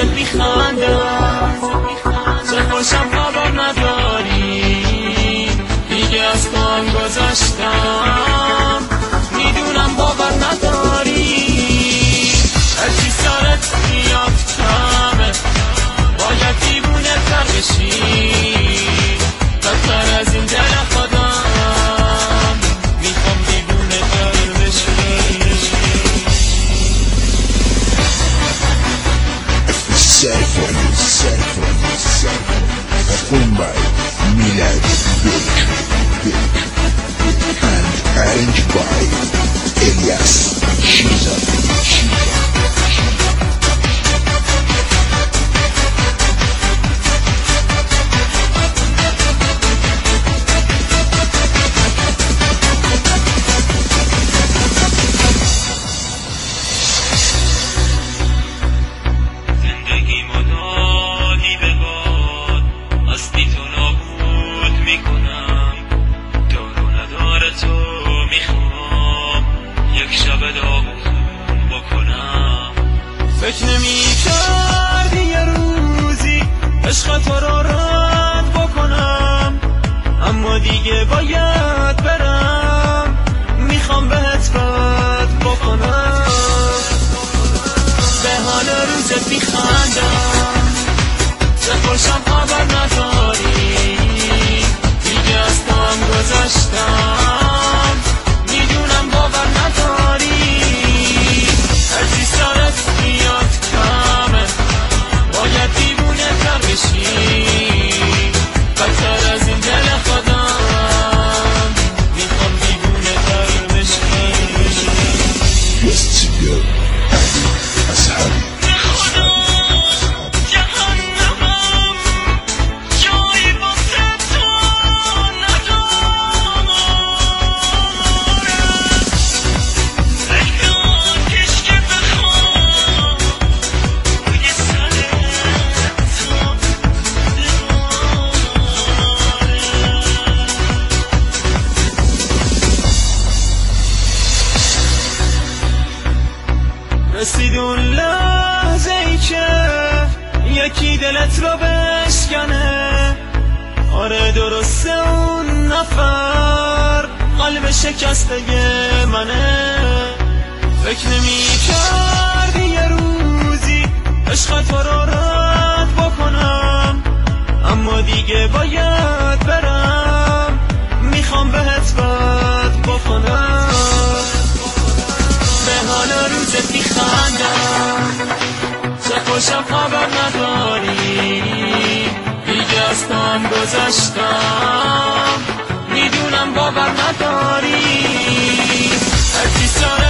should be hunger. کی دلت رو بشکنه. آره درسته اون نفر. قلب شکسته منه. فکر نمی کردی یه روزی عشق تو رو گذاشتم می‌دونم باور نداری. هرچی سر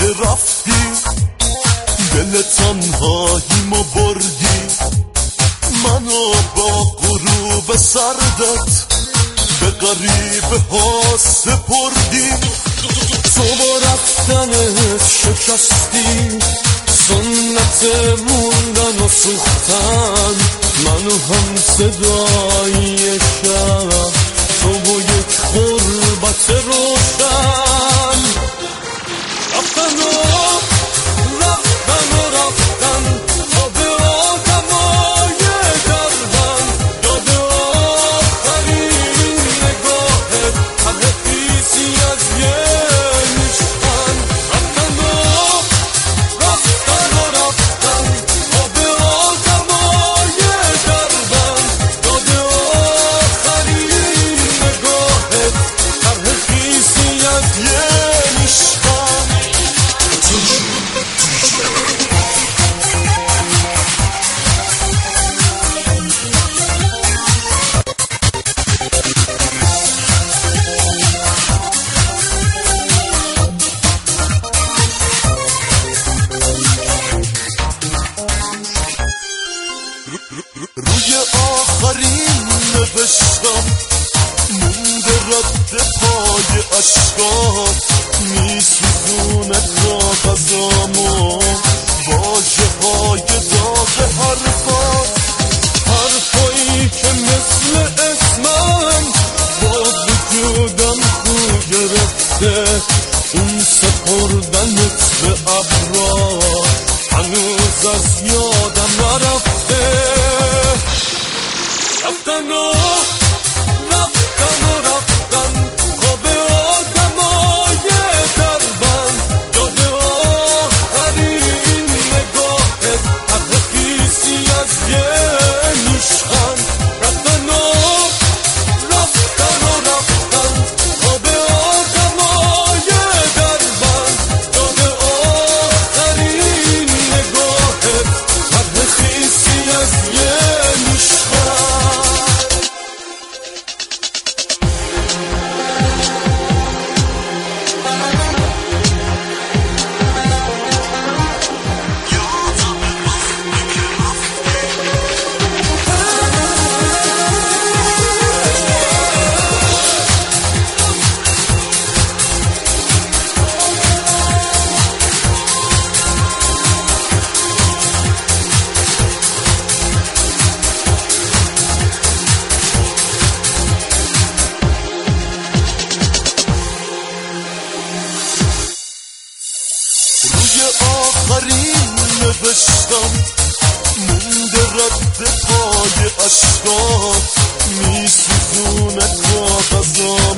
که رفتی دل تنهایی ما بردی. منو با غروب سردت به قریب ها سپردی. تو با رفتن شکستی سنت موندن و سوختن. منو هم صدای شد Oh. اشکا میسوزونه تا غذا